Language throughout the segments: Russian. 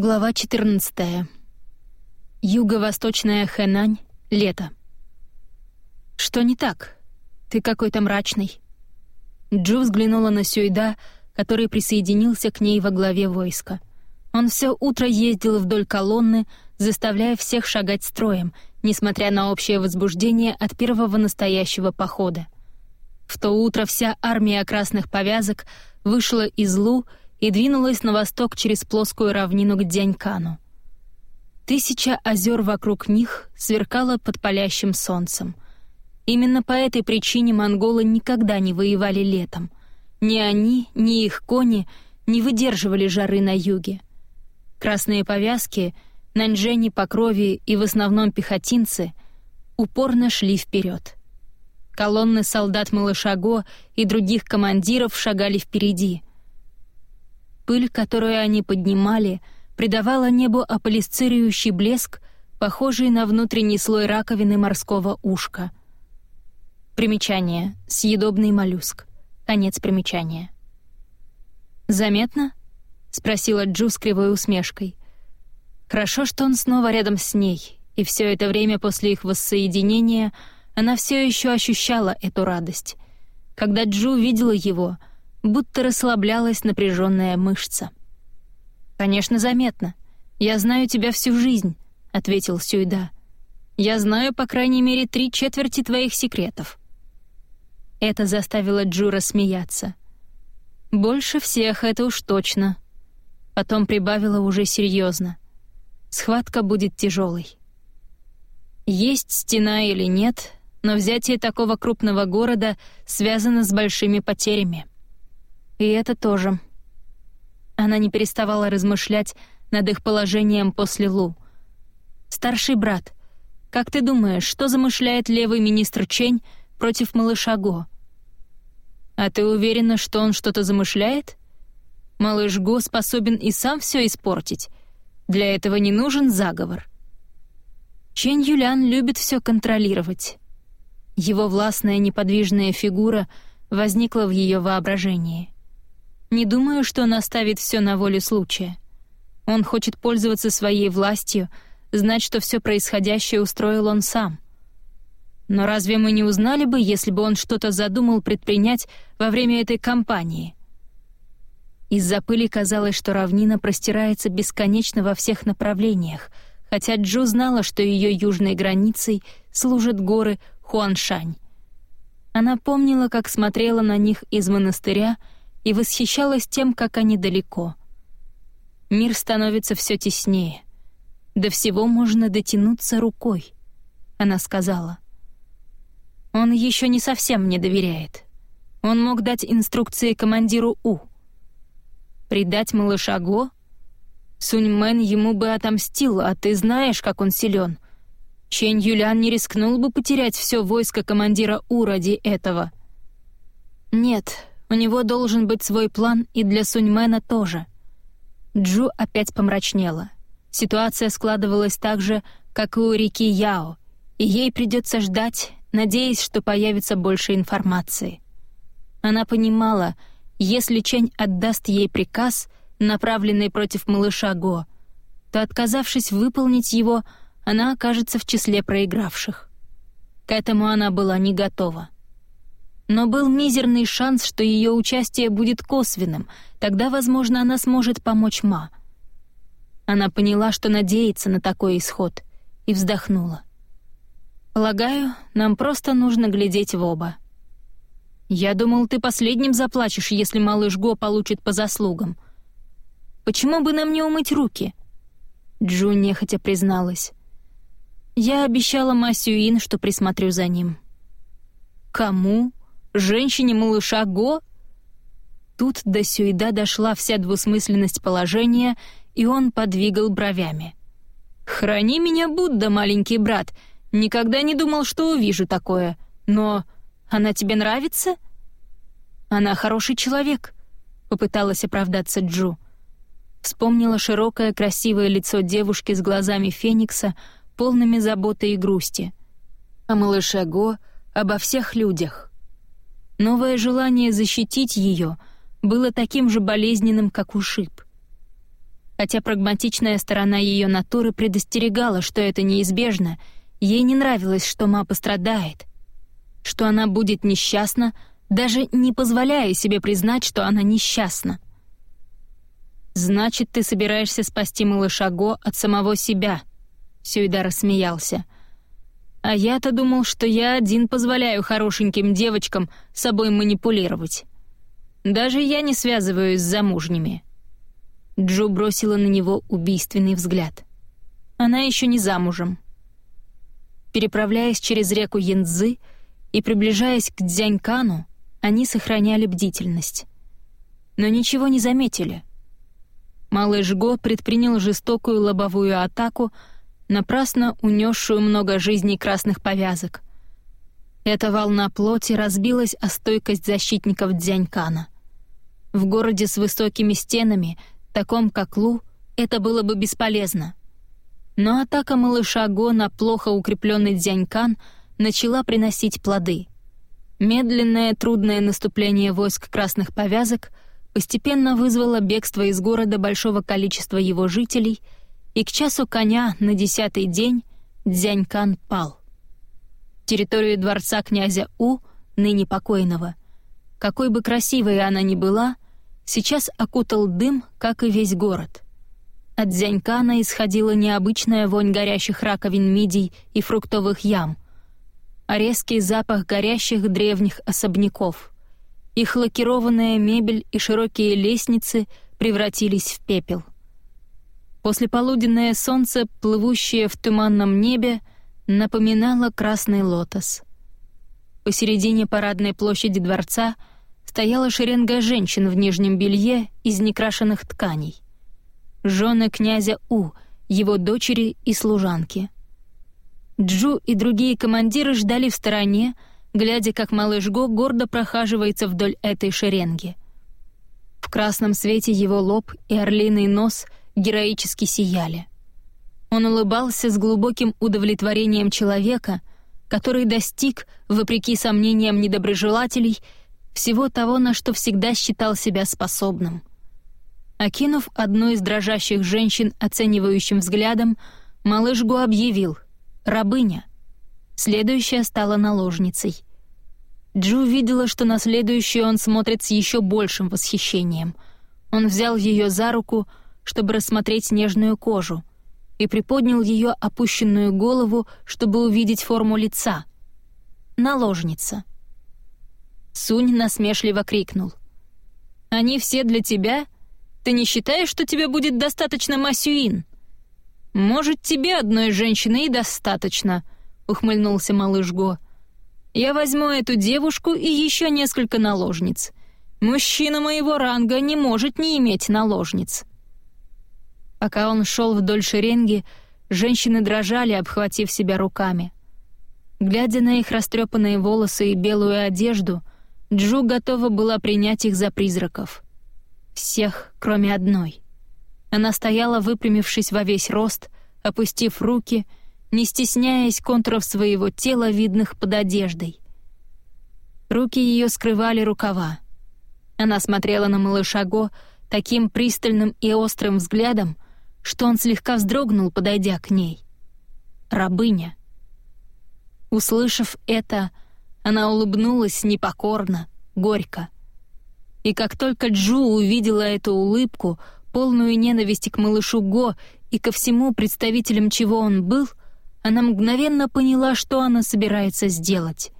Глава 14. Юго-восточная Хэнань. Лето. «Что не так? Ты какой-то мрачный». Джу взглянула на Сюйда, который присоединился к ней во главе войска. Он все утро ездил вдоль колонны, заставляя всех шагать строем, несмотря на общее возбуждение от первого настоящего похода. В то утро вся армия красных повязок вышла из Лу и двинулась на восток через плоскую равнину к Дянькану. Тысяча озер вокруг них сверкала под палящим солнцем. Именно по этой причине монголы никогда не воевали летом. Ни они, ни их кони не выдерживали жары на юге. Красные повязки, наньжени по крови и в основном пехотинцы упорно шли вперед. Колонны солдат Малышаго и других командиров шагали впереди — Пыль, которую они поднимали, придавала небу аполисцирующий блеск, похожий на внутренний слой раковины морского ушка. Примечание. Съедобный моллюск. Конец примечания. «Заметно?» — спросила Джу с кривой усмешкой. Хорошо, что он снова рядом с ней, и все это время после их воссоединения она все еще ощущала эту радость. Когда Джу видела его — будто расслаблялась напряженная мышца. «Конечно, заметно. Я знаю тебя всю жизнь», — ответил Сюйда. «Я знаю, по крайней мере, три четверти твоих секретов». Это заставило Джура смеяться. «Больше всех, это уж точно». Потом прибавила уже серьезно. «Схватка будет тяжелой. Есть стена или нет, но взятие такого крупного города связано с большими потерями». И это тоже. Она не переставала размышлять над их положением после Лу. «Старший брат, как ты думаешь, что замышляет левый министр Чень против малыша Го?» «А ты уверена, что он что-то замышляет? Малыш Го способен и сам все испортить. Для этого не нужен заговор». Чень Юлян любит все контролировать. Его властная неподвижная фигура возникла в ее воображении — не думаю, что он оставит все на волю случая. Он хочет пользоваться своей властью, знать, что все происходящее устроил он сам. Но разве мы не узнали бы, если бы он что-то задумал предпринять во время этой кампании? Из-за пыли казалось, что равнина простирается бесконечно во всех направлениях, хотя Джу знала, что ее южной границей служат горы Хуаншань. Она помнила, как смотрела на них из монастыря — и восхищалась тем, как они далеко. Мир становится все теснее. До всего можно дотянуться рукой, она сказала. Он еще не совсем мне доверяет. Он мог дать инструкции командиру У. Предать малыша Го? Суньмен ему бы отомстил, а ты знаешь, как он силен. Чень Юлян не рискнул бы потерять все войско командира У ради этого. Нет, у него должен быть свой план и для Суньмена тоже. Джу опять помрачнела. Ситуация складывалась так же, как и у реки Яо, и ей придется ждать, надеясь, что появится больше информации. Она понимала, если Чень отдаст ей приказ, направленный против малыша Го, то, отказавшись выполнить его, она окажется в числе проигравших. К этому она была не готова но был мизерный шанс, что ее участие будет косвенным, тогда, возможно, она сможет помочь Ма. Она поняла, что надеется на такой исход, и вздохнула. «Полагаю, нам просто нужно глядеть в оба». «Я думал, ты последним заплачешь, если малыш Го получит по заслугам. Почему бы нам не умыть руки?» Джун нехотя призналась. «Я обещала Ма Сюин, что присмотрю за ним». «Кому?» Женщине малыша Го? Тут до Сюида дошла вся двусмысленность положения, и он подвигал бровями. «Храни меня, Будда, маленький брат. Никогда не думал, что увижу такое. Но она тебе нравится?» «Она хороший человек», — попыталась оправдаться Джу. Вспомнила широкое красивое лицо девушки с глазами феникса, полными заботы и грусти. О малыше Го, обо всех людях. Новое желание защитить ее было таким же болезненным, как ушиб. Хотя прагматичная сторона ее натуры предостерегала, что это неизбежно, ей не нравилось, что Ма пострадает, что она будет несчастна, даже не позволяя себе признать, что она несчастна. «Значит, ты собираешься спасти малыша Го от самого себя», — Сюида рассмеялся. «А я-то думал, что я один позволяю хорошеньким девочкам собой манипулировать. Даже я не связываюсь с замужними». Джо бросила на него убийственный взгляд. Она еще не замужем. Переправляясь через реку Янцзы и приближаясь к Дзянькану, они сохраняли бдительность. Но ничего не заметили. Малыш Го предпринял жестокую лобовую атаку, напрасно унесшую много жизней красных повязок. Эта волна плоти разбилась о стойкость защитников Дзянькана. В городе с высокими стенами, таком как Лу, это было бы бесполезно. Но атака малыша Го на плохо укрепленный Дзянькан начала приносить плоды. Медленное трудное наступление войск красных повязок — постепенно вызвало бегство из города большого количества его жителей, и к часу коня на десятый день Дзянькан пал. Территорию дворца князя У, ныне покойного, какой бы красивой она ни была, сейчас окутал дым, как и весь город. От Дзянькана исходила необычная вонь горящих раковин мидий и фруктовых ям, а резкий запах горящих древних особняков — их лакированная мебель и широкие лестницы превратились в пепел. Послеполуденное солнце, плывущее в туманном небе, напоминало красный лотос. Посередине парадной площади дворца стояла шеренга женщин в нижнем белье из некрашенных тканей. Жены князя У, его дочери и служанки. Джу и другие командиры ждали в стороне, глядя, как малыш Го гордо прохаживается вдоль этой шеренги. В красном свете его лоб и орлиный нос героически сияли. Он улыбался с глубоким удовлетворением человека, который достиг, вопреки сомнениям недоброжелателей, всего того, на что всегда считал себя способным. Окинув одну из дрожащих женщин оценивающим взглядом, малыш Го объявил «Рабыня». Следующая стала наложницей. Джу видела, что на следующую он смотрит с еще большим восхищением. Он взял ее за руку, чтобы рассмотреть нежную кожу, и приподнял ее опущенную голову, чтобы увидеть форму лица. Наложница. Сунь насмешливо крикнул. «Они все для тебя? Ты не считаешь, что тебе будет достаточно Масюин?» «Может, тебе одной женщины и достаточно», ухмыльнулся малыш Го. «Я возьму эту девушку и еще несколько наложниц. Мужчина моего ранга не может не иметь наложниц». Пока он шел вдоль шеренги, женщины дрожали, обхватив себя руками. Глядя на их растрепанные волосы и белую одежду, Джу готова была принять их за призраков. Всех, кроме одной. Она стояла, выпрямившись во весь рост, опустив руки — не стесняясь контуров своего тела, видных под одеждой. Руки ее скрывали рукава. Она смотрела на малыша Го таким пристальным и острым взглядом, что он слегка вздрогнул, подойдя к ней. Рабыня. Услышав это, она улыбнулась непокорно, горько. И как только Джу увидела эту улыбку, полную ненависти к малышу Го и ко всему представителям чего он был, она мгновенно поняла, что она собирается сделать.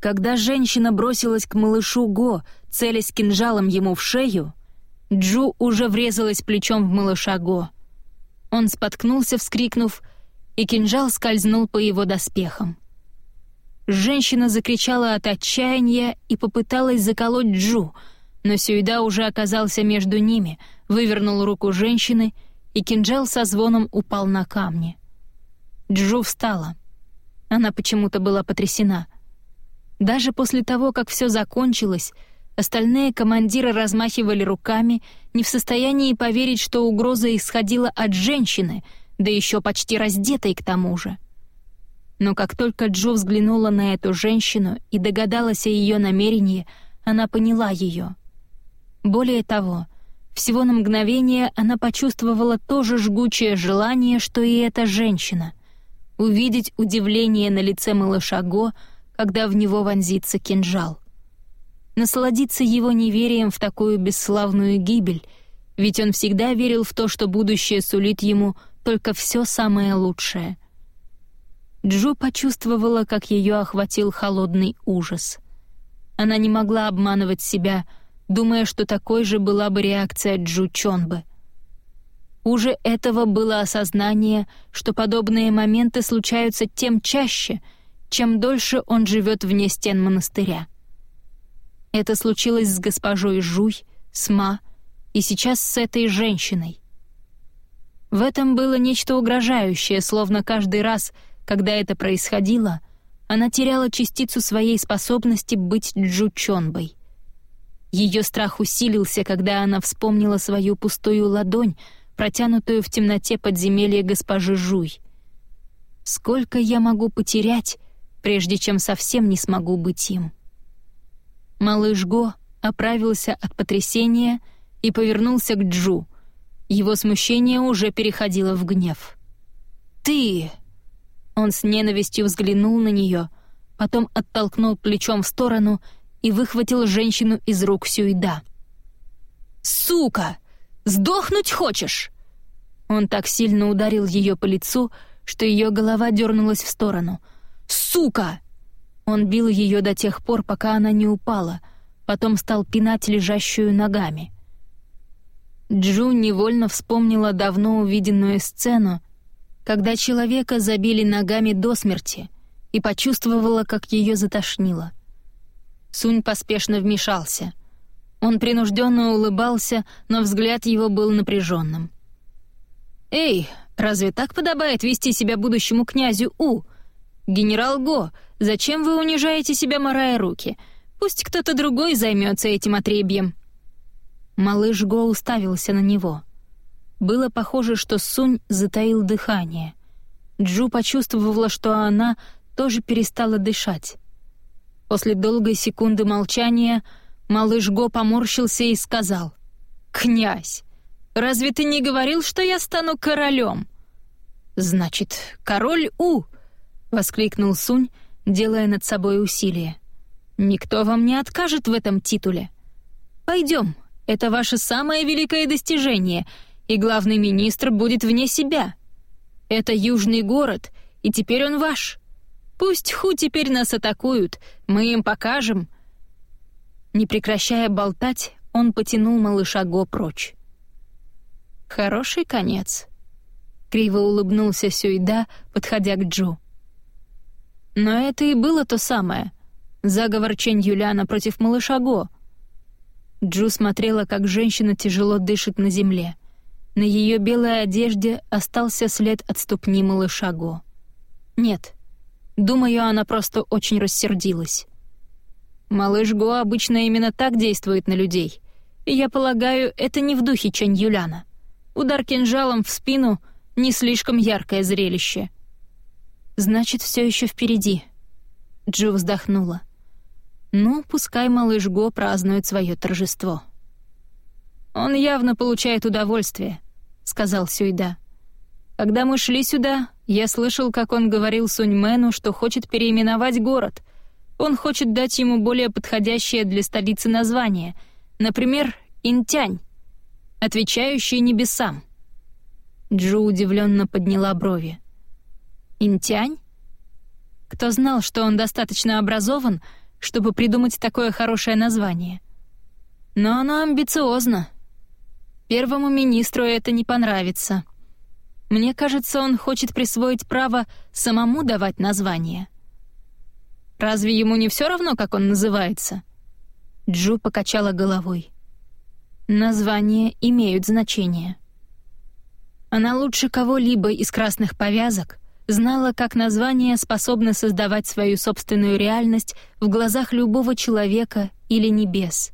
Когда женщина бросилась к малышу Го, целясь кинжалом ему в шею, Джу уже врезалась плечом в малыша Го. Он споткнулся, вскрикнув, и кинжал скользнул по его доспехам. Женщина закричала от отчаяния и попыталась заколоть Джу, но Сюйда уже оказался между ними, вывернул руку женщины, и кинжал со звоном упал на камни. Джу встала. Она почему-то была потрясена. Даже после того, как все закончилось, остальные командиры размахивали руками, не в состоянии поверить, что угроза исходила от женщины, да еще почти раздетой к тому же. Но как только Джо взглянула на эту женщину и догадалась о ее намерении, она поняла ее. Более того, Всего на мгновение она почувствовала то же жгучее желание, что и эта женщина — увидеть удивление на лице малыша Го, когда в него вонзится кинжал. Насладиться его неверием в такую бесславную гибель, ведь он всегда верил в то, что будущее сулит ему только все самое лучшее. Джо почувствовала, как ее охватил холодный ужас. Она не могла обманывать себя — думая, что такой же была бы реакция Джу Чонбы. Уже этого было осознание, что подобные моменты случаются тем чаще, чем дольше он живет вне стен монастыря. Это случилось с госпожой Жуй, с Ма и сейчас с этой женщиной. В этом было нечто угрожающее, словно каждый раз, когда это происходило, она теряла частицу своей способности быть Джу Чонбой. Ее страх усилился, когда она вспомнила свою пустую ладонь, протянутую в темноте подземелья госпожи Жуй. «Сколько я могу потерять, прежде чем совсем не смогу быть им?» Малыш Го оправился от потрясения и повернулся к Джу. Его смущение уже переходило в гнев. «Ты!» Он с ненавистью взглянул на нее, потом оттолкнул плечом в сторону — и выхватил женщину из рук Сюида. «Сука! Сдохнуть хочешь?» Он так сильно ударил ее по лицу, что ее голова дернулась в сторону. «Сука!» Он бил ее до тех пор, пока она не упала, потом стал пинать лежащую ногами. Джу невольно вспомнила давно увиденную сцену, когда человека забили ногами до смерти, и почувствовала, как ее затошнило. Сунь поспешно вмешался. Он принужденно улыбался, но взгляд его был напряженным. «Эй, разве так подобает вести себя будущему князю У? Генерал Го, зачем вы унижаете себя, морая руки? Пусть кто-то другой займется этим отребьем». Малыш Го уставился на него. Было похоже, что Сунь затаил дыхание. Джу почувствовала, что она тоже перестала дышать. После долгой секунды молчания малыш Го поморщился и сказал. «Князь, разве ты не говорил, что я стану королем?» «Значит, король У!» — воскликнул Сунь, делая над собой усилие. «Никто вам не откажет в этом титуле. Пойдем, это ваше самое великое достижение, и главный министр будет вне себя. Это южный город, и теперь он ваш. Пусть Ху теперь нас атакуют, мы им покажем». Не прекращая болтать, он потянул малыша Го прочь. «Хороший конец», — криво улыбнулся Сюйда, подходя к Джу. Но это и было то самое. Заговор Чэнь Юляна против малыша Го. Джу смотрела, как женщина тяжело дышит на земле. На ее белой одежде остался след от ступни малыша Го. Нет, Думаю, она просто очень рассердилась. Малыш Го обычно именно так действует на людей. Я полагаю, это не в духе Чань Юляна. Удар кинжалом в спину — не слишком яркое зрелище. Значит, все еще впереди. Джо вздохнула. Ну, пускай малыш Го празднует свое торжество. Он явно получает удовольствие, сказал Сюйда. Когда мы шли сюда, я слышал, как он говорил Суньмену, что хочет переименовать город. Он хочет дать ему более подходящее для столицы название, например, Интянь, отвечающее небесам. Джу удивленно подняла брови. Интянь? Кто знал, что он достаточно образован, чтобы придумать такое хорошее название? Но оно амбициозно. Первому министру это не понравится. Мне кажется, он хочет присвоить право самому давать название. Разве ему не все равно, как он называется? Джу покачала головой. Названия имеют значение. Она лучше кого-либо из красных повязок знала, как название способно создавать свою собственную реальность в глазах любого человека или небес.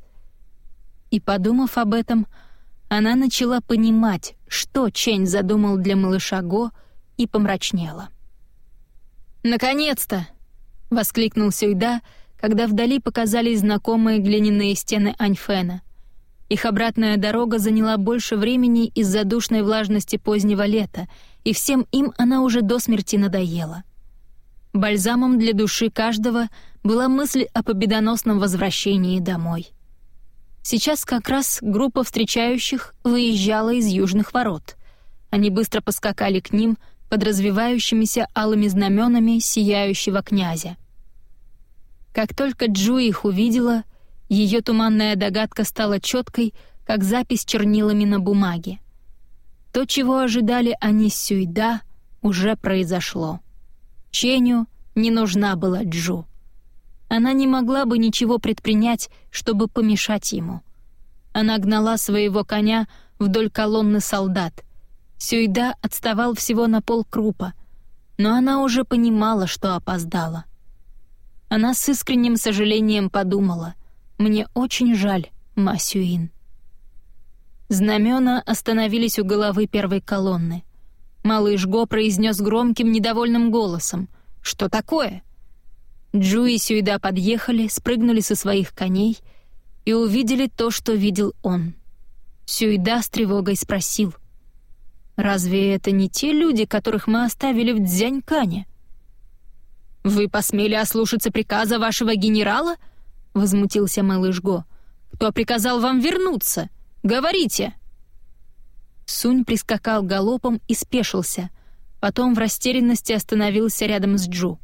И подумав об этом, она начала понимать, что Чень задумал для малыша Го, и помрачнела. «Наконец-то!» — воскликнул Сюйда, когда вдали показались знакомые глиняные стены Аньфена. Их обратная дорога заняла больше времени из-за душной влажности позднего лета, и всем им она уже до смерти надоела. Бальзамом для души каждого была мысль о победоносном возвращении домой. Сейчас как раз группа встречающих выезжала из южных ворот. Они быстро поскакали к ним под развивающимися алыми знаменами сияющего князя. Как только Джу их увидела — ее туманная догадка стала четкой, как запись чернилами на бумаге. То, чего ожидали они с Сюйда, уже произошло. Ченю не нужна была Джу. Она не могла бы ничего предпринять, чтобы помешать ему. Она гнала своего коня вдоль колонны солдат. Сюйда отставал всего на полкрупа, но она уже понимала, что опоздала. Она с искренним сожалением подумала — мне очень жаль, Масюин. Знамена остановились у головы первой колонны. Малыш Го произнес громким, недовольным голосом. «Что такое?» Джу и Сюйда подъехали, спрыгнули со своих коней и увидели то, что видел он. Сюйда с тревогой спросил. «Разве это не те люди, которых мы оставили в Дзянькане?» «Вы посмели ослушаться приказа вашего генерала?» — возмутился малыш Го. «Кто приказал вам вернуться? Говорите!» Сунь прискакал галопом и спешился, потом в растерянности остановился рядом с Джу.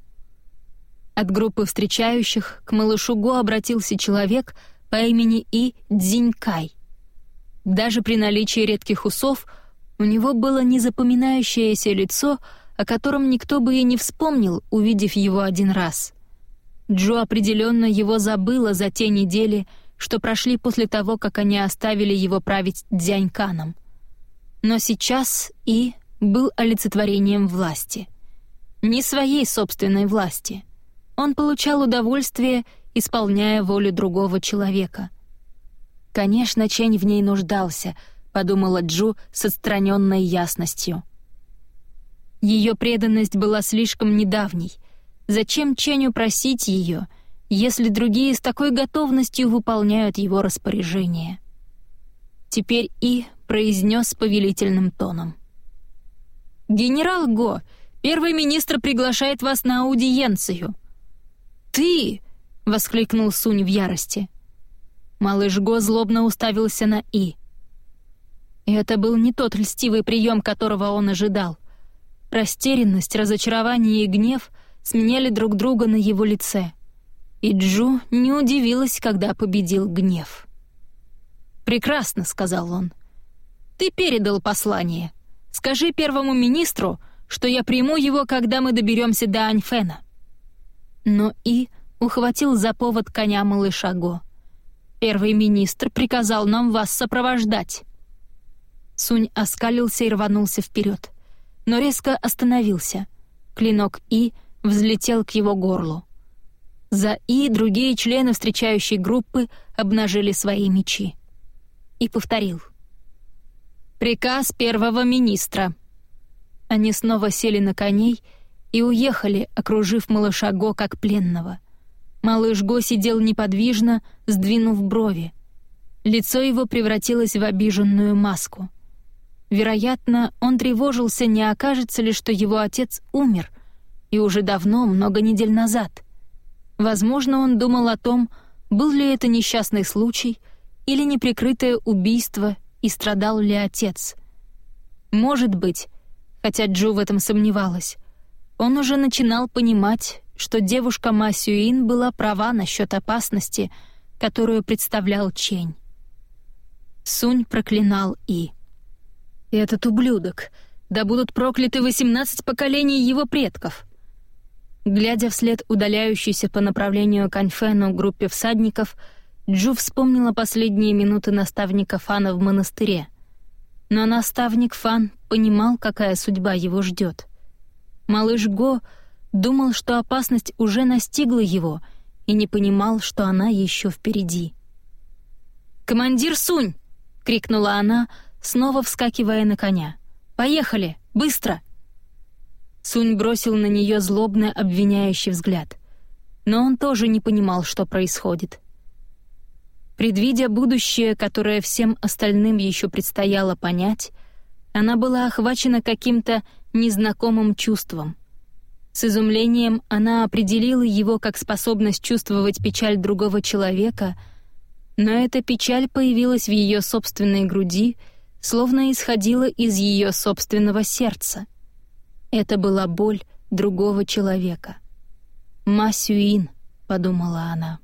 От группы встречающих к малышу Го обратился человек по имени И Дзинькай. Даже при наличии редких усов у него было незапоминающееся лицо, о котором никто бы и не вспомнил, увидев его один раз — Джо определенно его забыла за те недели, что прошли после того, как они оставили его править Дзяньканом. Но сейчас И был олицетворением власти. Не своей собственной власти. Он получал удовольствие, исполняя волю другого человека. «Конечно, Чень в ней нуждался», — подумала Джу с отстраненной ясностью. Ее преданность была слишком недавней — Зачем Ченю просить ее, если другие с такой готовностью выполняют его распоряжение? Теперь И произнес повелительным тоном. «Генерал Го, первый министр приглашает вас на аудиенцию». «Ты!» — воскликнул Сунь в ярости. Малыш Го злобно уставился на И. Это был не тот льстивый прием, которого он ожидал. Растерянность, разочарование и гнев сменяли друг друга на его лице. И Джу не удивилась, когда победил гнев. «Прекрасно», — сказал он. «Ты передал послание. Скажи первому министру, что я приму его, когда мы доберемся до Аньфена». Но И ухватил за повод коня малыша Го. «Первый министр приказал нам вас сопровождать». Сунь оскалился и рванулся вперед, но резко остановился. Клинок И — взлетел к его горлу. За И другие члены встречающей группы обнажили свои мечи. И повторил. «Приказ первого министра». Они снова сели на коней и уехали, окружив малыша Го как пленного. Малыш Го сидел неподвижно, сдвинув брови. Лицо его превратилось в обиженную маску. Вероятно, он тревожился, не окажется ли, что его отец умер — и уже давно, много недель назад. Возможно, он думал о том, был ли это несчастный случай или неприкрытое убийство и страдал ли отец. Может быть, хотя Джу в этом сомневалась, он уже начинал понимать, что девушка Ма Сюин была права насчет опасности, которую представлял Чень. Сунь проклинал И. «Этот ублюдок! Да будут прокляты восемнадцать поколений его предков!» Глядя вслед удаляющейся по направлению к Аньфену группе всадников, Джу вспомнила последние минуты наставника Фана в монастыре. Но наставник Фан понимал, какая судьба его ждет. Малыш Го думал, что опасность уже настигла его, и не понимал, что она еще впереди. «Командир Сунь!» — крикнула она, снова вскакивая на коня. «Поехали! Быстро!» Сунь бросил на нее злобно обвиняющий взгляд. Но он тоже не понимал, что происходит. Предвидя будущее, которое всем остальным еще предстояло понять, она была охвачена каким-то незнакомым чувством. С изумлением она определила его как способность чувствовать печаль другого человека, но эта печаль появилась в ее собственной груди, словно исходила из ее собственного сердца. Это была боль другого человека. «Масюин», — подумала она.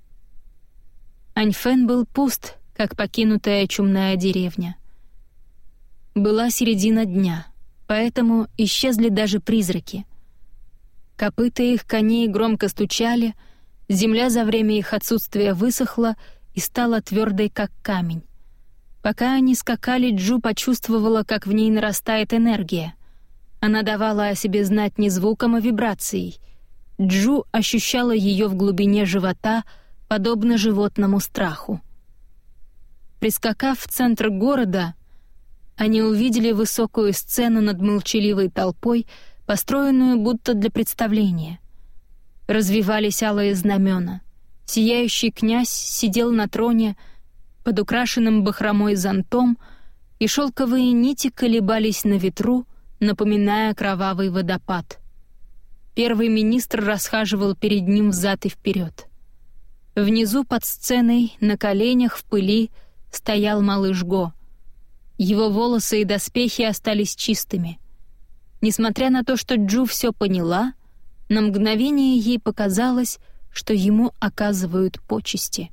Аньфен был пуст, как покинутая чумная деревня. Была середина дня, поэтому исчезли даже призраки. Копыта их коней громко стучали, земля за время их отсутствия высохла и стала твердой, как камень. Пока они скакали, Джу почувствовала, как в ней нарастает энергия. Она давала о себе знать не звуком, а вибрацией. Джу ощущала ее в глубине живота — подобно животному страху. Прискакав в центр города, они увидели высокую сцену над молчаливой толпой, построенную будто для представления. Развивались алые знамена. Сияющий князь сидел на троне под украшенным бахромой зонтом, и шелковые нити колебались на ветру, напоминая кровавый водопад. Первый министр расхаживал перед ним взад и вперед. Внизу под сценой, на коленях, в пыли, стоял малыш Го. Его волосы и доспехи остались чистыми. Несмотря на то, что Джу все поняла, на мгновение ей показалось, что ему оказывают почести.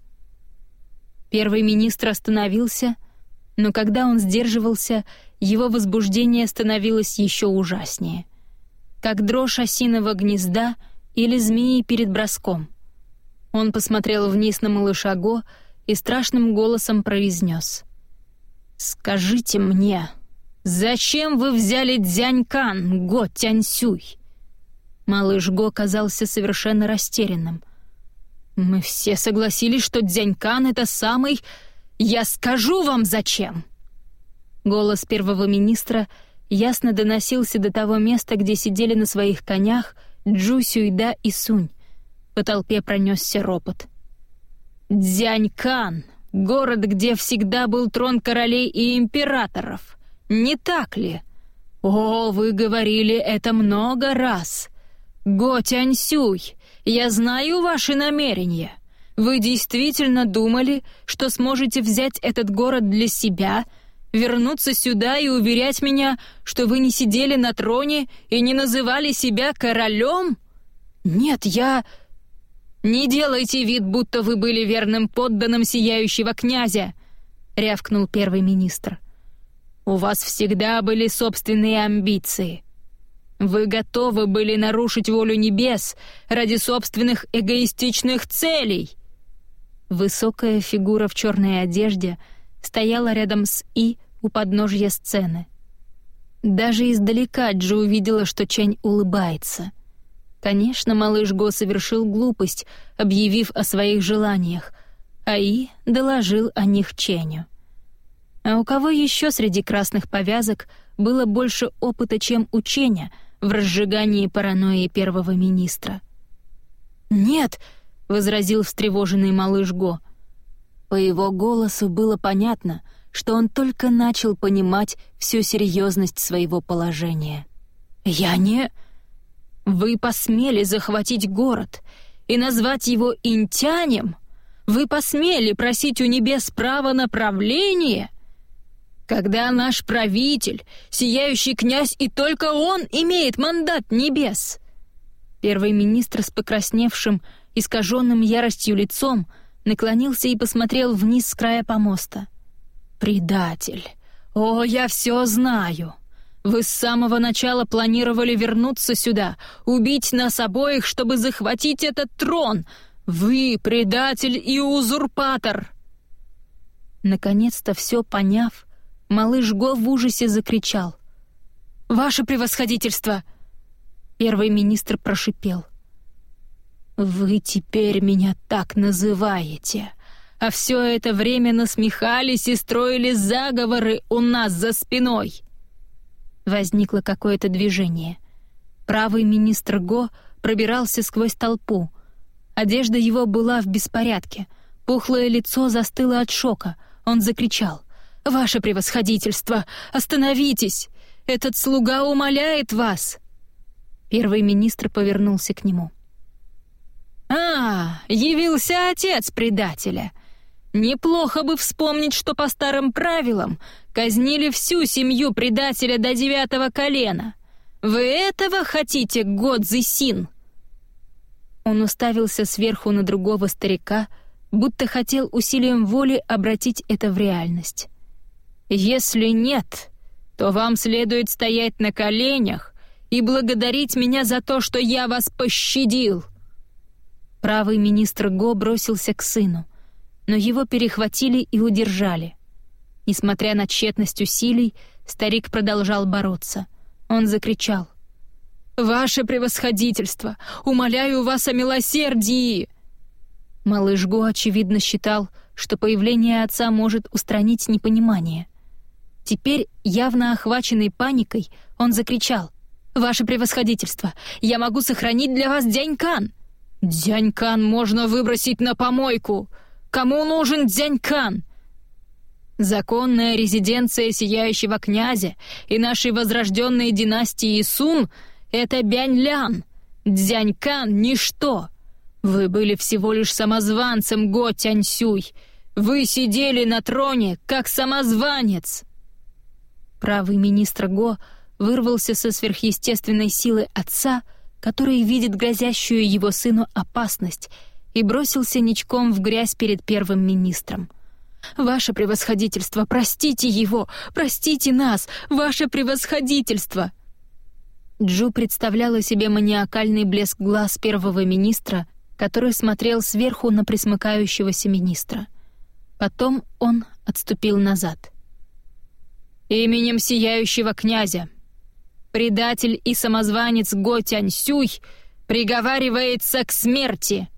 Первый министр остановился, но когда он сдерживался, его возбуждение становилось еще ужаснее. Как дрожь осиного гнезда или змеи перед броском. Он посмотрел вниз на малыша Го и страшным голосом произнес. «Скажите мне, зачем вы взяли Дзянькан, Го Тяньсюй?» Малыш Го казался совершенно растерянным. «Мы все согласились, что Дзянькан — это самый... Я скажу вам, зачем!» Голос первого министра ясно доносился до того места, где сидели на своих конях Джу Сюйда и Сунь, по толпе пронесся ропот. «Дзянькан! Город, где всегда был трон королей и императоров! Не так ли? О, вы говорили это много раз! Го Тяньсюй, я знаю ваши намерения!» Вы действительно думали, что сможете взять этот город для себя, вернуться сюда и уверять меня, что вы не сидели на троне и не называли себя королем? Нет, я... «Не делайте вид, будто вы были верным подданным сияющего князя!» — рявкнул первый министр. «У вас всегда были собственные амбиции. Вы готовы были нарушить волю небес ради собственных эгоистичных целей!» Высокая фигура в черной одежде стояла рядом с И у подножья сцены. Даже издалека Джо увидела, что Чэнь улыбается — Конечно, малыш Го совершил глупость, объявив о своих желаниях, а И доложил о них Ченю. А у кого еще среди красных повязок было больше опыта, чем у Ченя в разжигании паранойи первого министра? «Нет!» — возразил встревоженный малыш Го. По его голосу было понятно, что он только начал понимать всю серьезность своего положения. «Я не...» Вы посмели захватить город и назвать его Интянем? Вы посмели просить у небес право на правление? Когда наш правитель, сияющий князь, и только он имеет мандат небес?» Первый министр с покрасневшим, искаженным яростью лицом наклонился и посмотрел вниз с края помоста. «Предатель! О, я все знаю!» Вы с самого начала планировали вернуться сюда, убить нас обоих, чтобы захватить этот трон. Вы предатель и узурпатор!» Наконец-то все поняв, малыш Го в ужасе закричал. «Ваше превосходительство!» Первый министр прошипел. «Вы теперь меня так называете, а все это время насмехались и строили заговоры у нас за спиной!» Возникло какое-то движение. Правый министр Го пробирался сквозь толпу. Одежда его была в беспорядке. Пухлое лицо застыло от шока. Он закричал. «Ваше превосходительство! Остановитесь! Этот слуга умоляет вас!» Первый министр повернулся к нему. «А, явился отец предателя. Неплохо бы вспомнить, что по старым правилам казнили всю семью предателя до девятого колена. Вы этого хотите, Годзи Син?» Он уставился сверху на другого старика, будто хотел усилием воли обратить это в реальность. «Если нет, то вам следует стоять на коленях и благодарить меня за то, что я вас пощадил». Правый министр Го бросился к сыну, но его перехватили и удержали. Несмотря на тщетность усилий, старик продолжал бороться. Он закричал. «Ваше превосходительство! Умоляю вас о милосердии!» Малыш Го, очевидно, считал, что появление отца может устранить непонимание. Теперь, явно охваченный паникой, он закричал. «Ваше превосходительство! Я могу сохранить для вас Дянькан!» «Дянькан можно выбросить на помойку! Кому нужен Дянькан?» Законная резиденция Сияющего Князя и нашей возрожденной династии Сун — это Бянь-Лян. Дзянькан — ничто. Вы были всего лишь самозванцем, Го Тяньсюй. Вы сидели на троне, как самозванец. Правый министр Го вырвался со сверхъестественной силы отца, который видит грозящую его сыну опасность, и бросился ничком в грязь перед первым министром. «Ваше превосходительство, простите его! Простите нас! Ваше превосходительство!» Джу представляла себе маниакальный блеск глаз первого министра, который смотрел сверху на присмыкающегося министра. Потом он отступил назад. «Именем сияющего князя, предатель и самозванец Го Тяньсюй приговаривается к смерти!»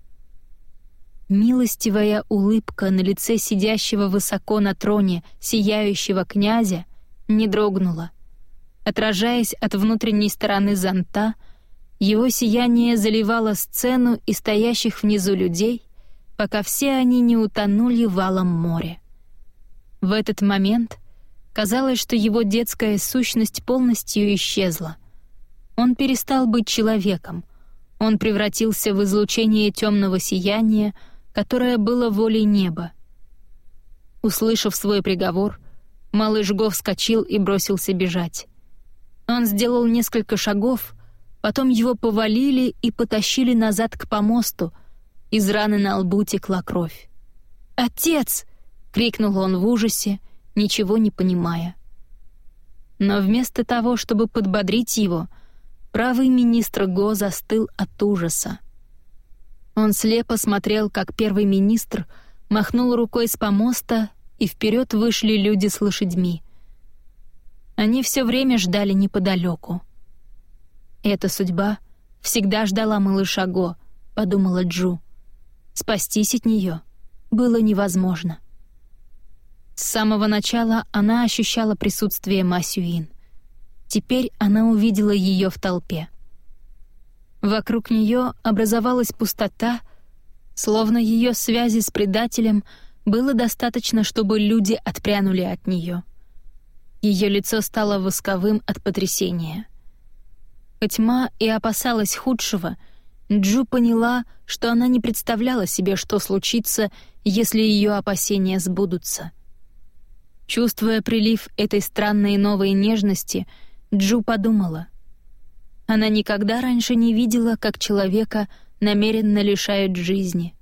Милостивая улыбка на лице сидящего высоко на троне сияющего князя не дрогнула. Отражаясь от внутренней стороны зонта, его сияние заливало сцену и стоящих внизу людей, пока все они не утонули валом моря. В этот момент казалось, что его детская сущность полностью исчезла. Он перестал быть человеком, он превратился в излучение темного сияния, которое было волей неба. Услышав свой приговор, малыш Го вскочил и бросился бежать. Он сделал несколько шагов, потом его повалили и потащили назад к помосту. Из раны на лбу текла кровь. «Отец!» — крикнул он в ужасе, ничего не понимая. Но вместо того, чтобы подбодрить его, правый министр Го застыл от ужаса. Он слепо смотрел, как первый министр махнул рукой с помоста, и вперед вышли люди с лошадьми. Они все время ждали неподалеку. «Эта судьба всегда ждала малыша Го», — подумала Джу. Спастись от нее было невозможно. С самого начала она ощущала присутствие Масюин. Теперь она увидела ее в толпе. Вокруг нее образовалась пустота, словно ее связи с предателем было достаточно, чтобы люди отпрянули от нее. Ее лицо стало восковым от потрясения. Хоть Ма и опасалась худшего, Джу поняла, что она не представляла себе, что случится, если ее опасения сбудутся. Чувствуя прилив этой странной новой нежности, Джу подумала. Она никогда раньше не видела, как человека намеренно лишают жизни.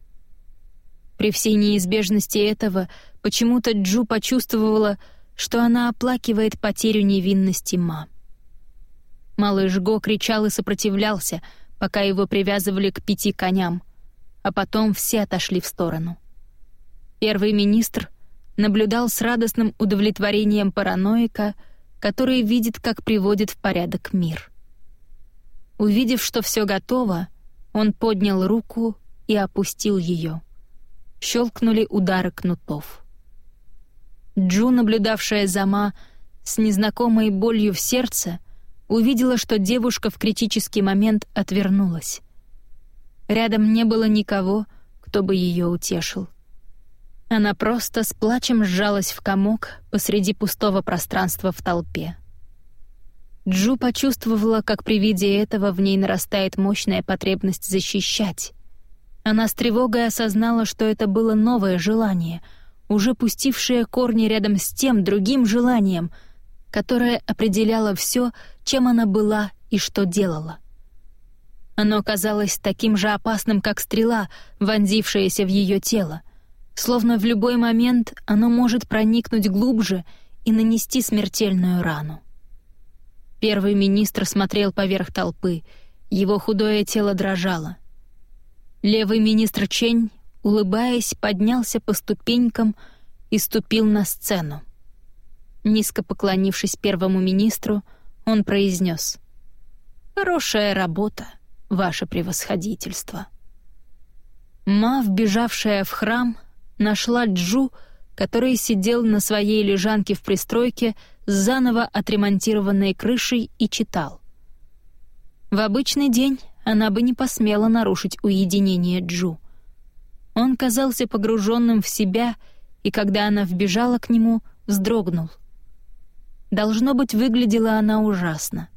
При всей неизбежности этого почему-то Джу почувствовала, что она оплакивает потерю невинности Ма. Малыш Го кричал и сопротивлялся, пока его привязывали к пяти коням, а потом все отошли в сторону. Первый министр наблюдал с радостным удовлетворением параноика, который видит, как приводит в порядок мир. Увидев, что все готово, он поднял руку и опустил ее. Щелкнули удары кнутов. Джу, наблюдавшая за Ма с незнакомой болью в сердце, увидела, что девушка в критический момент отвернулась. Рядом не было никого, кто бы ее утешил. Она просто с плачем сжалась в комок посреди пустого пространства в толпе. Джу почувствовала, как при виде этого в ней нарастает мощная потребность защищать. Она с тревогой осознала, что это было новое желание, уже пустившее корни рядом с тем другим желанием, которое определяло все, чем она была и что делала. Оно казалось таким же опасным, как стрела, вонзившаяся в ее тело — Словно в любой момент оно может проникнуть глубже и нанести смертельную рану. Первый министр смотрел поверх толпы, его худое тело дрожало. Левый министр Чень, улыбаясь, поднялся по ступенькам и ступил на сцену. Низко поклонившись первому министру, он произнес «Хорошая работа, ваше превосходительство». Ма, вбежавшая в храм, нашла Джу, который сидел на своей лежанке в пристройке с заново отремонтированной крышей и читал. В обычный день она бы не посмела нарушить уединение Джу. Он казался погруженным в себя, и когда она вбежала к нему, вздрогнул. Должно быть, выглядела она ужасно.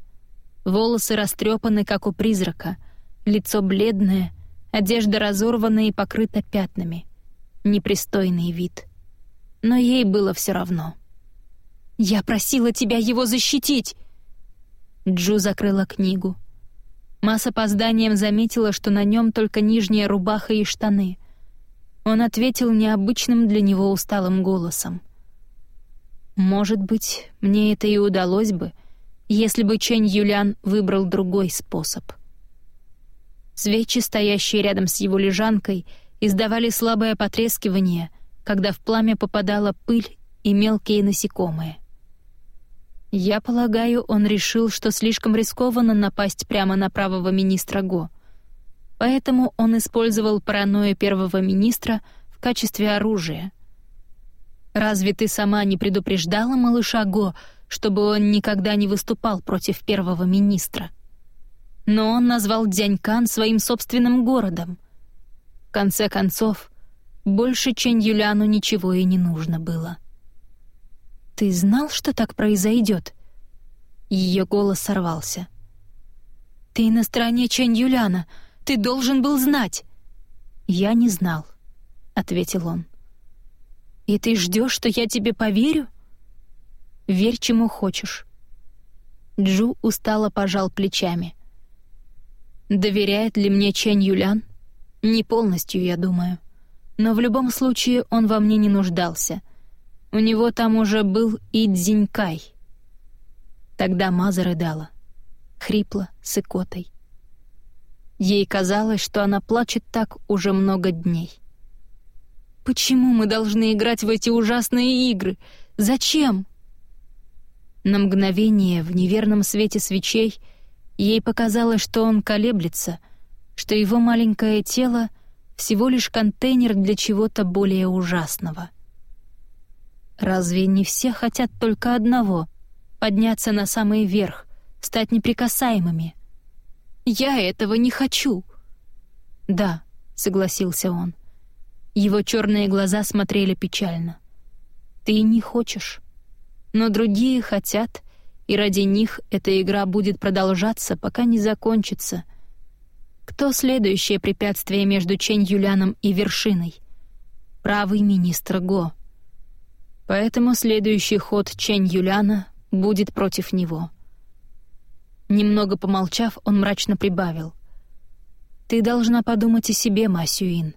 Волосы растрепаны, как у призрака, лицо бледное, одежда разорвана и покрыта пятнами непристойный вид. Но ей было все равно. «Я просила тебя его защитить!» Джу закрыла книгу. Ма с опозданием заметила, что на нем только нижняя рубаха и штаны. Он ответил необычным для него усталым голосом. «Может быть, мне это и удалось бы, если бы Чэнь Юлян выбрал другой способ». Свечи, стоящие рядом с его лежанкой, — издавали слабое потрескивание, когда в пламя попадала пыль и мелкие насекомые. Я полагаю, он решил, что слишком рискованно напасть прямо на правого министра Го. Поэтому он использовал паранойю первого министра в качестве оружия. Разве ты сама не предупреждала малыша Го, чтобы он никогда не выступал против первого министра? Но он назвал Дзянькан своим собственным городом — конце концов, больше Чэнь Юляну ничего и не нужно было. «Ты знал, что так произойдет?» Ее голос сорвался. «Ты на стороне Чэнь Юляна. Ты должен был знать!» «Я не знал», — ответил он. «И ты ждешь, что я тебе поверю?» «Верь, чему хочешь». Джу устало пожал плечами. «Доверяет ли мне Чэнь Юлян?» Не полностью, я думаю. Но в любом случае он во мне не нуждался. У него там уже был и Дзинькай. Тогда Маза рыдала. Хрипла, с икотой. Ей казалось, что она плачет так уже много дней. «Почему мы должны играть в эти ужасные игры? Зачем?» На мгновение в неверном свете свечей ей показалось, что он колеблется — что его маленькое тело — всего лишь контейнер для чего-то более ужасного. Разве не все хотят только одного — подняться на самый верх, стать неприкасаемыми? Я этого не хочу. Да, согласился он. Его черные глаза смотрели печально. Ты не хочешь. Но другие хотят, и ради них эта игра будет продолжаться, пока не закончится — кто следующее препятствие между Чэнь Юляном и вершиной? Правый министр Го. Поэтому следующий ход Чэнь Юляна будет против него. Немного помолчав, он мрачно прибавил. «Ты должна подумать о себе, Масюин.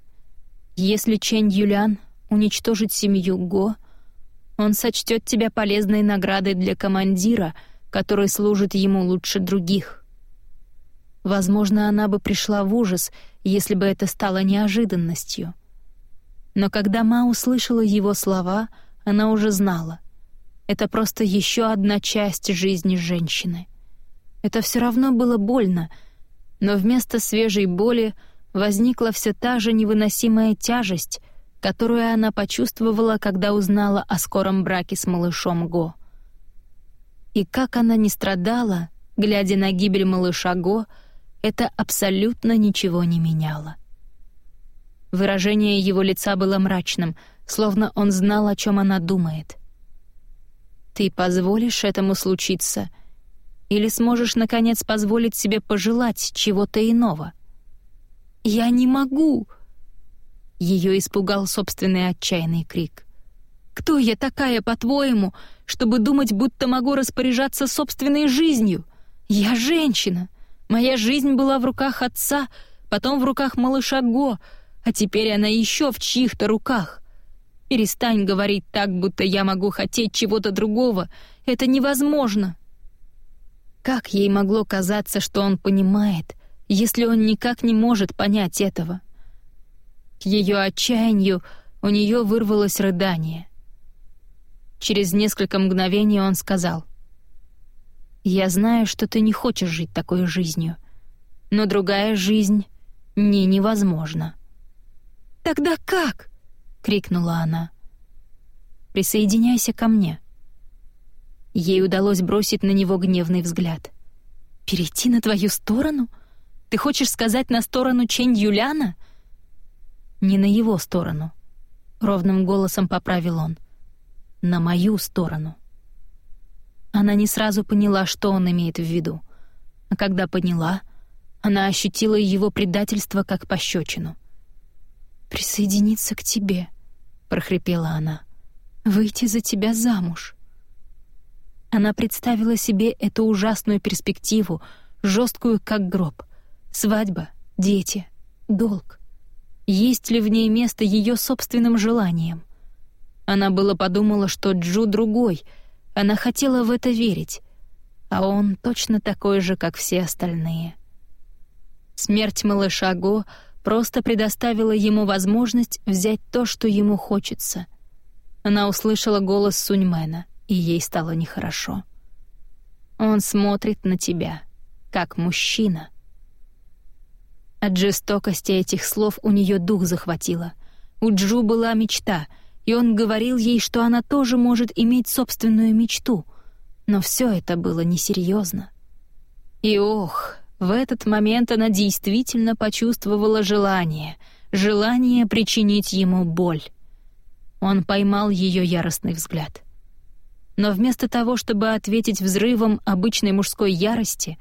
Если Чэнь Юлян уничтожит семью Го, он сочтет тебя полезной наградой для командира, который служит ему лучше других. Возможно, она бы пришла в ужас, если бы это стало неожиданностью. Но когда Ма услышала его слова, она уже знала. Это просто еще одна часть жизни женщины. Это все равно было больно, но вместо свежей боли возникла все та же невыносимая тяжесть, которую она почувствовала, когда узнала о скором браке с малышом Го. И как она не страдала, глядя на гибель малыша Го, это абсолютно ничего не меняло. Выражение его лица было мрачным, словно он знал, о чем она думает. «Ты позволишь этому случиться или сможешь, наконец, позволить себе пожелать чего-то иного?» «Я не могу!» Ее испугал собственный отчаянный крик. «Кто я такая, по-твоему, чтобы думать, будто могу распоряжаться собственной жизнью? Я женщина. Моя жизнь была в руках отца, потом в руках малыша Го, а теперь она еще в чьих-то руках. Перестань говорить так, будто я могу хотеть чего-то другого. Это невозможно». Как ей могло казаться, что он понимает, если он никак не может понять этого? К ее отчаянию у нее вырвалось рыдание. Через несколько мгновений он сказал. «Я знаю, что ты не хочешь жить такой жизнью, но другая жизнь не невозможна». «Тогда как?» — крикнула она. «Присоединяйся ко мне». Ей удалось бросить на него гневный взгляд. «Перейти на твою сторону? Ты хочешь сказать на сторону Чэнь Юляна?» не на его сторону. Ровным голосом поправил он. На мою сторону. Она не сразу поняла, что он имеет в виду. А когда поняла, она ощутила его предательство как пощечину. «Присоединиться к тебе», — прохрипела она. «Выйти за тебя замуж». Она представила себе эту ужасную перспективу, жесткую как гроб. Свадьба, дети, долг есть ли в ней место ее собственным желаниям. Она было подумала, что Джу другой, она хотела в это верить, а он точно такой же, как все остальные. Смерть малыша Го просто предоставила ему возможность взять то, что ему хочется. Она услышала голос Суньмена, и ей стало нехорошо. «Он смотрит на тебя, как мужчина», от жестокости этих слов у нее дух захватило. У Джу была мечта, и он говорил ей, что она тоже может иметь собственную мечту. Но все это было несерьезно. И ох, в этот момент она действительно почувствовала желание, желание причинить ему боль. Он поймал ее яростный взгляд. Но вместо того, чтобы ответить взрывом обычной мужской ярости,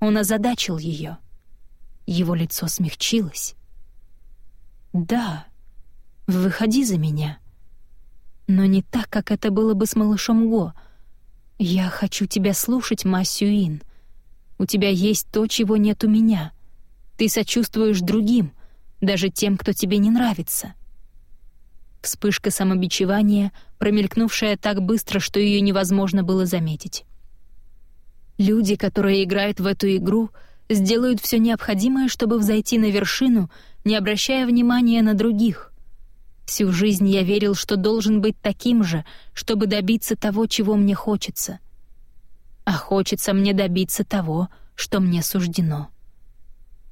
он озадачил ее — его лицо смягчилось. «Да, выходи за меня. Но не так, как это было бы с малышом Го. Я хочу тебя слушать, Масюин. У тебя есть то, чего нет у меня. Ты сочувствуешь другим, даже тем, кто тебе не нравится». Вспышка самобичевания, промелькнувшая так быстро, что ее невозможно было заметить. Люди, которые играют в эту игру — сделают все необходимое, чтобы взойти на вершину, не обращая внимания на других. Всю жизнь я верил, что должен быть таким же, чтобы добиться того, чего мне хочется. А хочется мне добиться того, что мне суждено.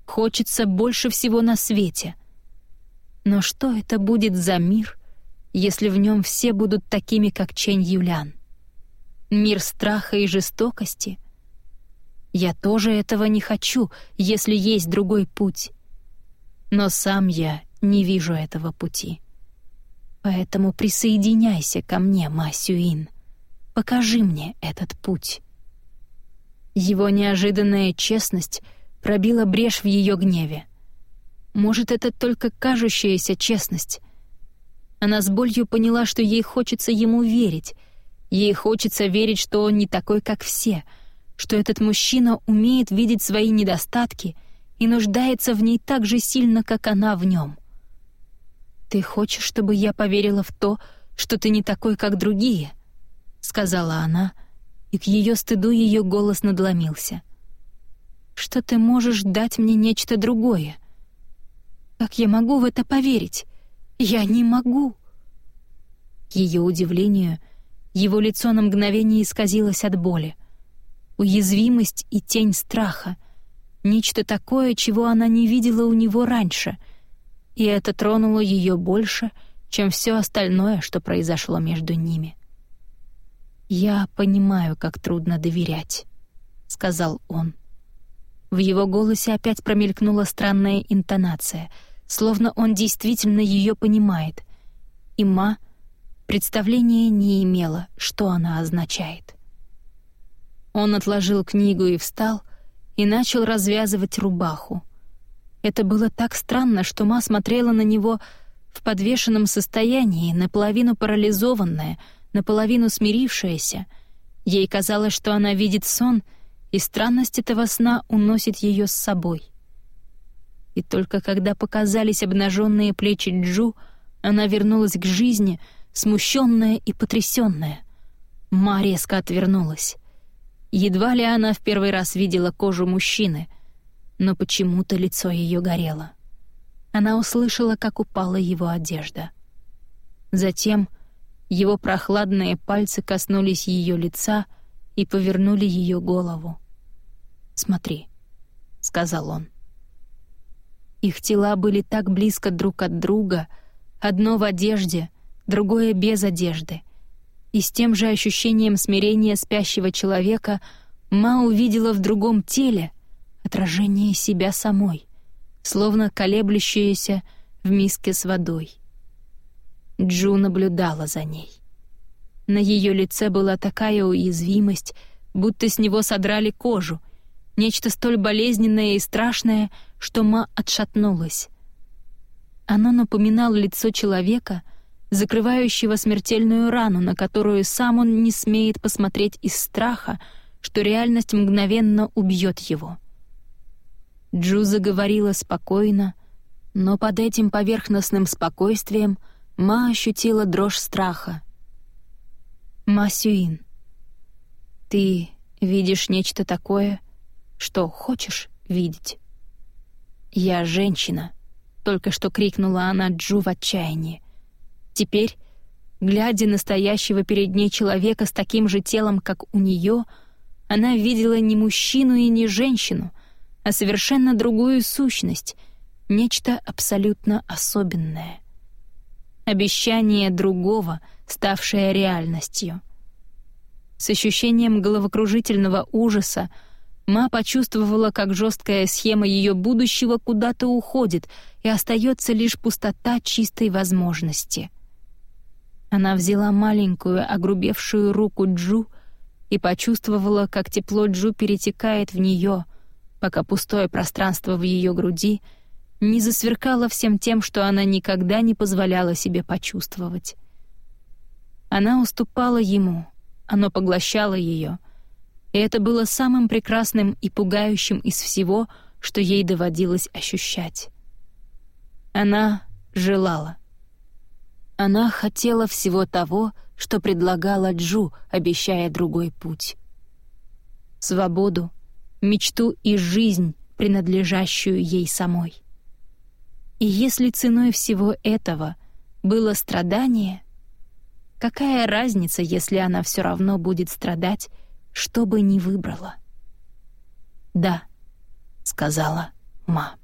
Хочется больше всего на свете. Но что это будет за мир, если в нем все будут такими, как Чэнь Юлян? Мир страха и жестокости — я тоже этого не хочу, если есть другой путь. Но сам я не вижу этого пути. Поэтому присоединяйся ко мне, Масюин. Покажи мне этот путь. Его неожиданная честность пробила брешь в ее гневе. Может, это только кажущаяся честность. Она с болью поняла, что ей хочется ему верить. Ей хочется верить, что он не такой, как все — что этот мужчина умеет видеть свои недостатки и нуждается в ней так же сильно, как она в нем. «Ты хочешь, чтобы я поверила в то, что ты не такой, как другие?» — сказала она, и к ее стыду ее голос надломился. «Что ты можешь дать мне нечто другое? Как я могу в это поверить? Я не могу!» К ее удивлению, его лицо на мгновение исказилось от боли уязвимость и тень страха. Нечто такое, чего она не видела у него раньше. И это тронуло ее больше, чем все остальное, что произошло между ними. «Я понимаю, как трудно доверять», — сказал он. В его голосе опять промелькнула странная интонация, словно он действительно ее понимает. и Ма представления не имела, что она означает. Он отложил книгу и встал, и начал развязывать рубаху. Это было так странно, что Ма смотрела на него в подвешенном состоянии, наполовину парализованная, наполовину смирившаяся. Ей казалось, что она видит сон, и странность этого сна уносит ее с собой. И только когда показались обнаженные плечи Джу, она вернулась к жизни, смущенная и потрясенная. Ма резко отвернулась. Едва ли она в первый раз видела кожу мужчины, но почему-то лицо ее горело. Она услышала, как упала его одежда. Затем его прохладные пальцы коснулись ее лица и повернули ее голову. «Смотри», — сказал он. Их тела были так близко друг от друга, одно в одежде, другое без одежды — и с тем же ощущением смирения спящего человека Ма увидела в другом теле отражение себя самой, словно колеблющееся в миске с водой. Джу наблюдала за ней. На ее лице была такая уязвимость, будто с него содрали кожу, нечто столь болезненное и страшное, что Ма отшатнулась. Оно напоминало лицо человека — закрывающего смертельную рану, на которую сам он не смеет посмотреть из страха, что реальность мгновенно убьет его. Джу заговорила спокойно, но под этим поверхностным спокойствием Ма ощутила дрожь страха. «Ма Сюин, ты видишь нечто такое, что хочешь видеть?» «Я женщина», — только что крикнула она Джу в отчаянии. Теперь, глядя на стоящего перед ней человека с таким же телом, как у нее, она видела не мужчину и не женщину, а совершенно другую сущность, нечто абсолютно особенное. Обещание другого, ставшее реальностью. С ощущением головокружительного ужаса Ма почувствовала, как жесткая схема ее будущего куда-то уходит, и остается лишь пустота чистой возможности — она взяла маленькую, огрубевшую руку Джу и почувствовала, как тепло Джу перетекает в нее, пока пустое пространство в ее груди не засверкало всем тем, что она никогда не позволяла себе почувствовать. Она уступала ему, оно поглощало ее, и это было самым прекрасным и пугающим из всего, что ей доводилось ощущать. Она желала. Она хотела всего того, что предлагала Джу, обещая другой путь. Свободу, мечту и жизнь, принадлежащую ей самой. И если ценой всего этого было страдание, какая разница, если она все равно будет страдать, что бы ни выбрала? «Да», — сказала Ма.